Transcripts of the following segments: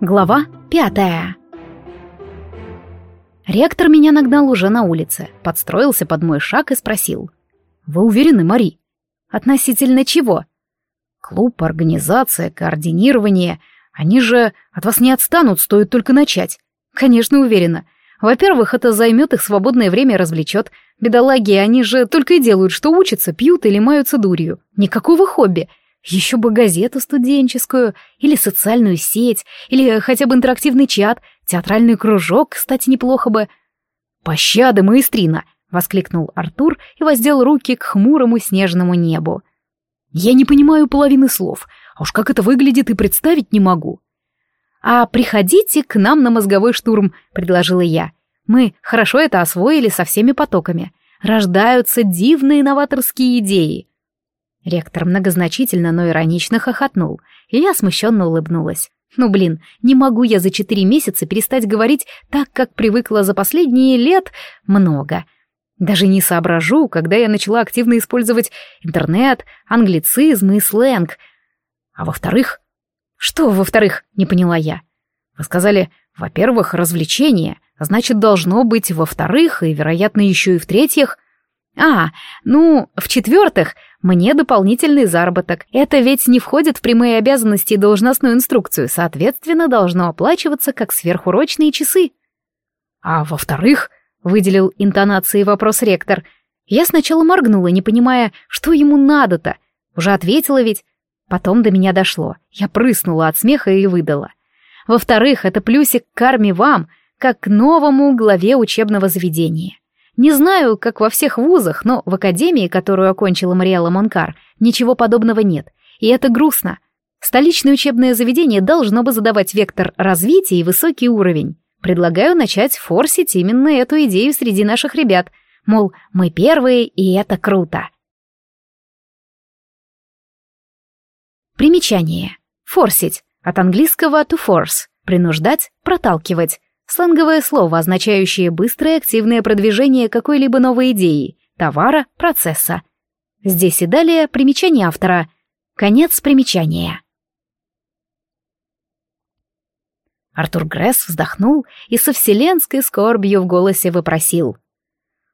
Глава пятая. Ректор меня нагнал уже на улице, подстроился под мой шаг и спросил. «Вы уверены, Мари?» «Относительно чего?» «Клуб, организация, координирование. Они же от вас не отстанут, стоит только начать». «Конечно, уверена. Во-первых, это займет их свободное время и развлечет. Бедолаги, они же только и делают, что учатся, пьют или маются дурью. Никакого хобби. Еще бы газету студенческую, или социальную сеть, или хотя бы интерактивный чат, театральный кружок, кстати, неплохо бы. «Пощады, маэстрина!» — воскликнул Артур и воздел руки к хмурому снежному небу. «Я не понимаю половины слов, а уж как это выглядит и представить не могу». «А приходите к нам на мозговой штурм», — предложила я. «Мы хорошо это освоили со всеми потоками. Рождаются дивные новаторские идеи. Ректор многозначительно, но иронично хохотнул, и я смущенно улыбнулась. Ну блин, не могу я за четыре месяца перестать говорить так, как привыкла за последние лет много. Даже не соображу, когда я начала активно использовать интернет, англицизм и сленг. А во-вторых... Что во-вторых, не поняла я. Вы сказали, во-первых, развлечение, а значит, должно быть во-вторых и, вероятно, еще и в-третьих... А, ну, в-четвертых, мне дополнительный заработок. Это ведь не входит в прямые обязанности и должностную инструкцию, соответственно, должно оплачиваться как сверхурочные часы. А во-вторых, выделил интонацией вопрос ректор, я сначала моргнула, не понимая, что ему надо-то. Уже ответила ведь. Потом до меня дошло. Я прыснула от смеха и выдала. Во-вторых, это плюсик к карме вам, как к новому главе учебного заведения. Не знаю, как во всех вузах, но в академии, которую окончила Мариэла Монкар, ничего подобного нет. И это грустно. Столичное учебное заведение должно бы задавать вектор развития и высокий уровень. Предлагаю начать форсить именно эту идею среди наших ребят. Мол, мы первые, и это круто. Примечание. Форсить. От английского to force. Принуждать, проталкивать. Сленговое слово, означающее быстрое активное продвижение какой-либо новой идеи, товара, процесса. Здесь и далее примечание автора. Конец примечания. Артур Гресс вздохнул и со вселенской скорбью в голосе вопросил.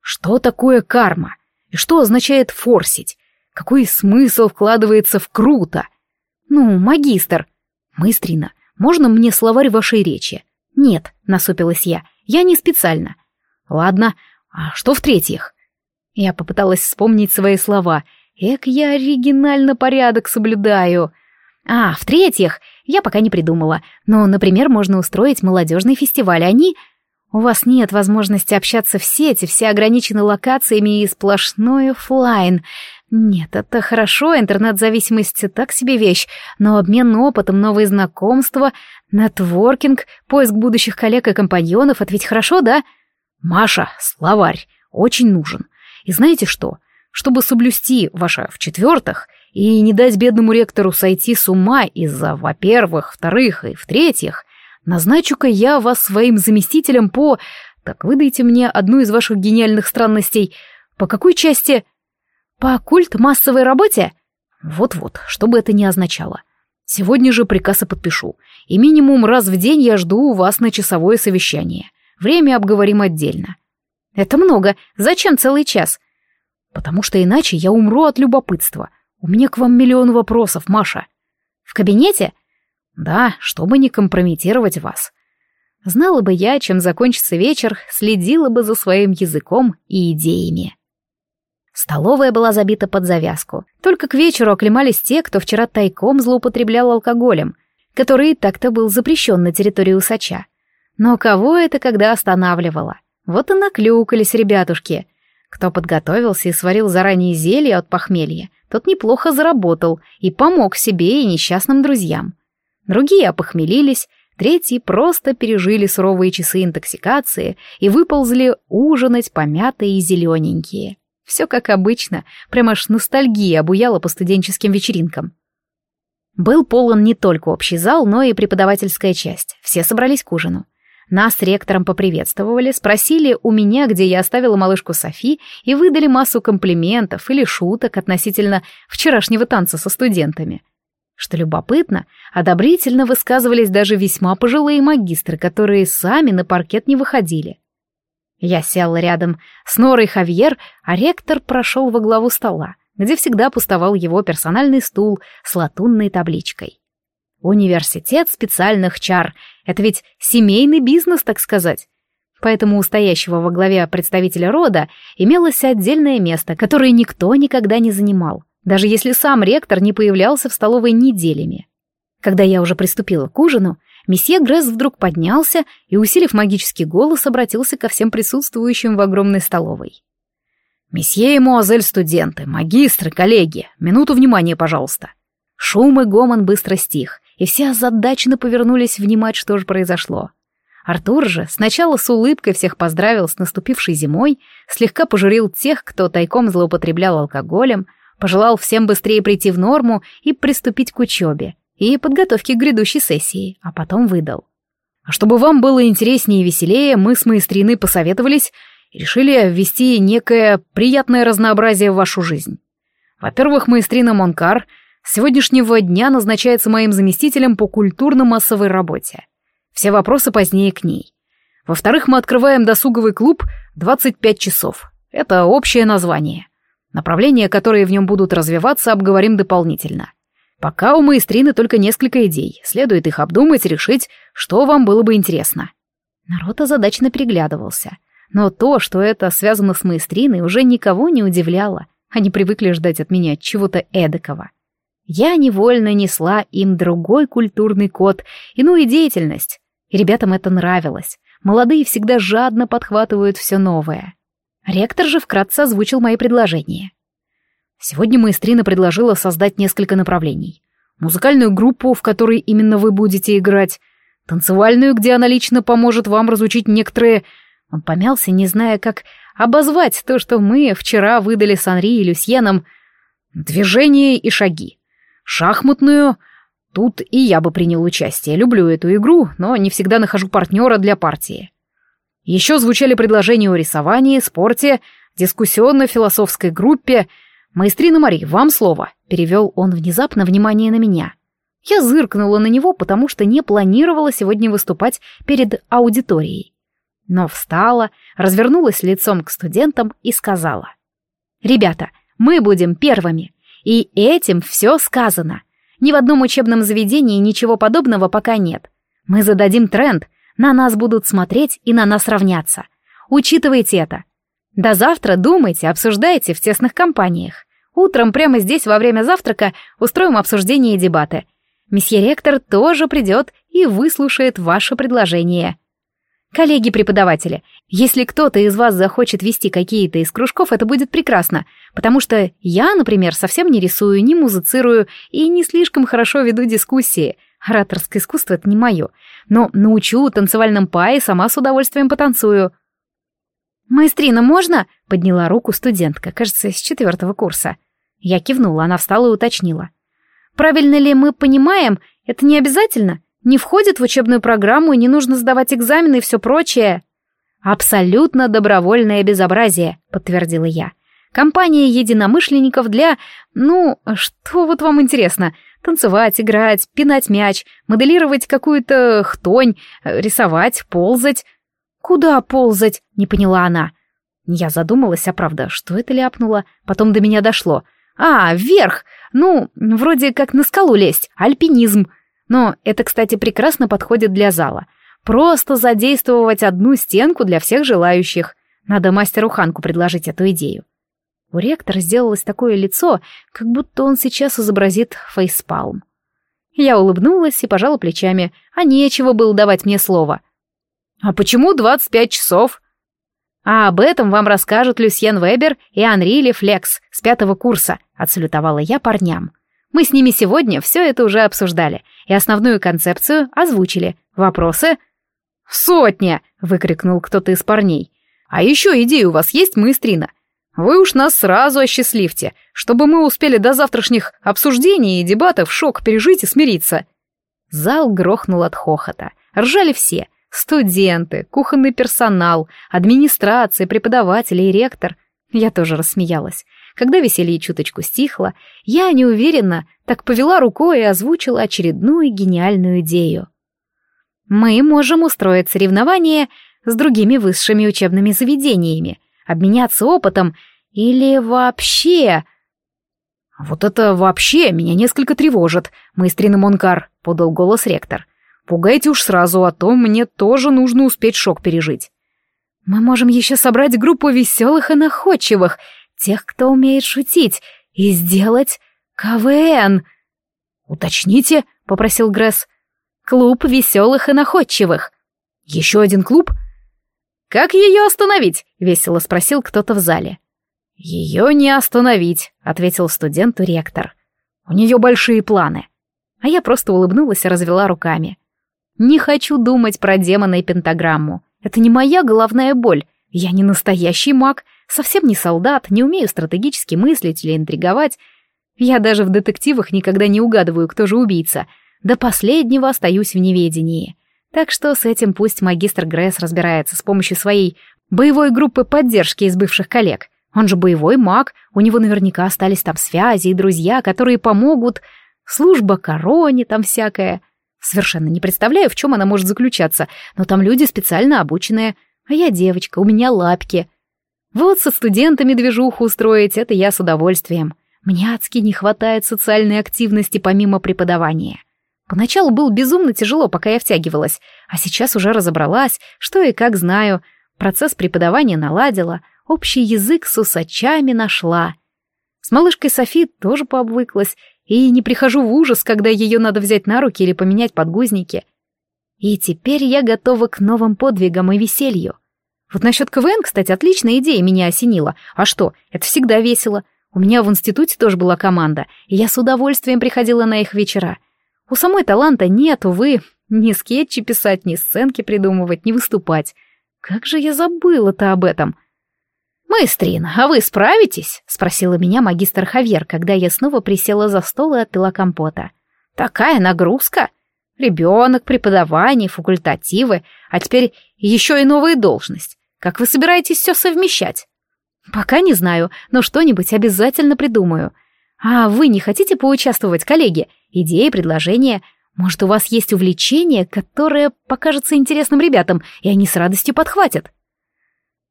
«Что такое карма? И что означает форсить? Какой смысл вкладывается в круто? Ну, магистр. Мыстрина, можно мне словарь вашей речи? «Нет», — насупилась я, — «я не специально». «Ладно, а что в-третьих?» Я попыталась вспомнить свои слова. «Эк, я оригинально порядок соблюдаю». «А, в-третьих, я пока не придумала. Но, например, можно устроить молодежный фестиваль. Они...» «У вас нет возможности общаться в сети, все ограничены локациями и сплошной офлайн. Нет, это хорошо, интернет-зависимость — так себе вещь, но обмен опытом, новые знакомства, нетворкинг, поиск будущих коллег и компаньонов — это ведь хорошо, да? Маша, словарь, очень нужен. И знаете что? Чтобы соблюсти ваше в-четвертых и не дать бедному ректору сойти с ума из-за, во-первых, вторых и в-третьих, назначу-ка я вас своим заместителем по... Так выдайте мне одну из ваших гениальных странностей. По какой части... По культ массовой работе? Вот-вот, что бы это ни означало. Сегодня же приказ и подпишу. И минимум раз в день я жду у вас на часовое совещание. Время обговорим отдельно. Это много. Зачем целый час? Потому что иначе я умру от любопытства. У меня к вам миллион вопросов, Маша. В кабинете? Да, чтобы не компрометировать вас. Знала бы я, чем закончится вечер, следила бы за своим языком и идеями. Столовая была забита под завязку. Только к вечеру оклемались те, кто вчера тайком злоупотреблял алкоголем, который так-то был запрещен на территории усача. Но кого это когда останавливало? Вот и наклюкались ребятушки. Кто подготовился и сварил заранее зелье от похмелья, тот неплохо заработал и помог себе и несчастным друзьям. Другие опохмелились, третьи просто пережили суровые часы интоксикации и выползли ужинать помятые и зелененькие. Все как обычно, прямо аж ностальгия обуяла по студенческим вечеринкам. Был полон не только общий зал, но и преподавательская часть. Все собрались к ужину. Нас с ректором поприветствовали, спросили у меня, где я оставила малышку Софи, и выдали массу комплиментов или шуток относительно вчерашнего танца со студентами. Что любопытно, одобрительно высказывались даже весьма пожилые магистры, которые сами на паркет не выходили. Я сел рядом с Норой Хавьер, а ректор прошел во главу стола, где всегда пустовал его персональный стул с латунной табличкой. Университет специальных чар — это ведь семейный бизнес, так сказать. Поэтому у стоящего во главе представителя рода имелось отдельное место, которое никто никогда не занимал, даже если сам ректор не появлялся в столовой неделями. Когда я уже приступила к ужину, месье Гресс вдруг поднялся и, усилив магический голос, обратился ко всем присутствующим в огромной столовой. «Месье и муазель студенты, магистры, коллеги, минуту внимания, пожалуйста». Шум и гомон быстро стих, и все озадаченно повернулись внимать, что же произошло. Артур же сначала с улыбкой всех поздравил с наступившей зимой, слегка пожурил тех, кто тайком злоупотреблял алкоголем, пожелал всем быстрее прийти в норму и приступить к учебе и подготовке к грядущей сессии, а потом выдал. А чтобы вам было интереснее и веселее, мы с маэстриной посоветовались и решили ввести некое приятное разнообразие в вашу жизнь. Во-первых, маэстрина Монкар с сегодняшнего дня назначается моим заместителем по культурно-массовой работе. Все вопросы позднее к ней. Во-вторых, мы открываем досуговый клуб 25 часов. Это общее название. Направления, которые в нем будут развиваться, обговорим дополнительно. Пока у маэстрины только несколько идей. Следует их обдумать, решить, что вам было бы интересно. Народ озадачно переглядывался. Но то, что это связано с маэстриной, уже никого не удивляло. Они привыкли ждать от меня чего-то эдакого. Я невольно несла им другой культурный код, иную деятельность, и ребятам это нравилось. Молодые всегда жадно подхватывают все новое. Ректор же вкратце озвучил мои предложения. Сегодня маэстрина предложила создать несколько направлений. Музыкальную группу, в которой именно вы будете играть, танцевальную, где она лично поможет вам разучить некоторые... Он помялся, не зная, как обозвать то, что мы вчера выдали с Анри и Люсьеном. Движения и шаги. Шахматную, Тут и я бы принял участие. Люблю эту игру, но не всегда нахожу партнера для партии. Еще звучали предложения о рисовании, спорте, дискуссионно-философской группе. «Маэстрина Мари, вам слово», — перевел он внезапно внимание на меня. Я зыркнула на него, потому что не планировала сегодня выступать перед аудиторией. Но встала, развернулась лицом к студентам и сказала. «Ребята, мы будем первыми, и этим все сказано. Ни в одном учебном заведении ничего подобного пока нет. Мы зададим тренд, на нас будут смотреть и на нас равняться. Учитывайте это. До завтра думайте, обсуждайте в тесных компаниях. Утром прямо здесь во время завтрака устроим обсуждение и дебаты. Месье ректор тоже придет и выслушает ваше предложение. Коллеги-преподаватели, если кто-то из вас захочет вести какие-то из кружков, это будет прекрасно, потому что я, например, совсем не рисую, не музицирую и не слишком хорошо веду дискуссии. Ораторское искусство — это не мое. Но научу танцевальном пае, сама с удовольствием потанцую. «Маэстрина, можно?» — подняла руку студентка, кажется, с четвертого курса. Я кивнула, она встала и уточнила. «Правильно ли мы понимаем, это не обязательно?» не входит в учебную программу и не нужно сдавать экзамены и все прочее. Абсолютно добровольное безобразие, подтвердила я. Компания единомышленников для... Ну, что вот вам интересно? Танцевать, играть, пинать мяч, моделировать какую-то хтонь, рисовать, ползать. Куда ползать? Не поняла она. Я задумалась, а правда, что это ляпнула? Потом до меня дошло. А, вверх! Ну, вроде как на скалу лезть, альпинизм. Но это, кстати, прекрасно подходит для зала. Просто задействовать одну стенку для всех желающих. Надо мастеру Ханку предложить эту идею. У ректора сделалось такое лицо, как будто он сейчас изобразит фейспалм. Я улыбнулась и пожала плечами, а нечего было давать мне слово. «А почему двадцать пять часов?» «А об этом вам расскажут Люсьен Вебер и Анри Лефлекс с пятого курса», — отсалютовала я парням. Мы с ними сегодня все это уже обсуждали и основную концепцию озвучили. Вопросы? «Сотня!» — выкрикнул кто-то из парней. «А еще идея у вас есть, маэстрина? Вы уж нас сразу осчастливьте, чтобы мы успели до завтрашних обсуждений и дебатов шок пережить и смириться». Зал грохнул от хохота. Ржали все — студенты, кухонный персонал, администрация, преподаватели и ректор. Я тоже рассмеялась. Когда веселье чуточку стихло, я неуверенно так повела рукой и озвучила очередную гениальную идею. Мы можем устроить соревнование с другими высшими учебными заведениями, обменяться опытом или вообще... «Вот это вообще меня несколько тревожит, маэстрина Монкар», — подал голос ректор. «Пугайте уж сразу, а то мне тоже нужно успеть шок пережить». «Мы можем еще собрать группу веселых и находчивых, тех, кто умеет шутить, и сделать КВН». «Уточните», — попросил Гресс. «Клуб веселых и находчивых». «Еще один клуб?» «Как ее остановить?» — весело спросил кто-то в зале. «Ее не остановить», — ответил студенту ректор. «У нее большие планы». А я просто улыбнулась и развела руками. «Не хочу думать про демона и пентаграмму. Это не моя головная боль. Я не настоящий маг, совсем не солдат, не умею стратегически мыслить или интриговать. Я даже в детективах никогда не угадываю, кто же убийца. До последнего остаюсь в неведении. Так что с этим пусть магистр Гресс разбирается с помощью своей боевой группы поддержки из бывших коллег. Он же боевой маг, у него наверняка остались там связи и друзья, которые помогут. Служба короне там всякая. Совершенно не представляю, в чем она может заключаться, но там люди специально обученные. А я девочка, у меня лапки. Вот со студентами движуху устроить, это я с удовольствием. Мне адски не хватает социальной активности помимо преподавания. Поначалу было безумно тяжело, пока я втягивалась, а сейчас уже разобралась, что и как знаю. Процесс преподавания наладила, общий язык с усачами нашла. С малышкой Софи тоже пообвыклась, и не прихожу в ужас, когда ее надо взять на руки или поменять подгузники. И теперь я готова к новым подвигам и веселью. Вот насчет КВН, кстати, отличная идея меня осенила. А что, это всегда весело. У меня в институте тоже была команда, и я с удовольствием приходила на их вечера. У самой таланта нет, увы, ни скетчи писать, ни сценки придумывать, ни выступать. Как же я забыла-то об этом? — «Маэстрин, а вы справитесь?» — спросила меня магистр Хавьер, когда я снова присела за стол и отпила компота. «Такая нагрузка! Ребенок, преподавание, факультативы, а теперь еще и новая должность. Как вы собираетесь все совмещать?» «Пока не знаю, но что-нибудь обязательно придумаю. А вы не хотите поучаствовать, коллеги? Идеи, предложения? Может, у вас есть увлечение, которое покажется интересным ребятам, и они с радостью подхватят?»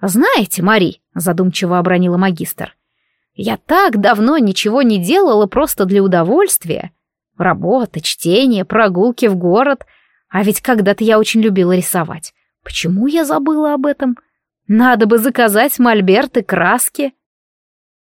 «Знаете, Мари», — задумчиво обронила магистр, «я так давно ничего не делала просто для удовольствия. Работа, чтение, прогулки в город. А ведь когда-то я очень любила рисовать. Почему я забыла об этом? Надо бы заказать мольберт и краски».